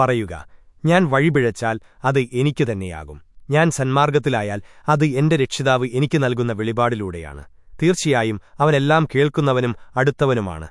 പറയുക ഞാൻ വഴിപിഴച്ചാൽ അത് എനിക്കു തന്നെയാകും. ഞാൻ സന്മാർഗത്തിലായാൽ അത് എന്റെ രക്ഷിതാവ് എനിക്ക് നൽകുന്ന വെളിപാടിലൂടെയാണ്. തീർച്ചയായും അവനെല്ലാം കേൾക്കുന്നവനും അടുത്തവനുമാണ്.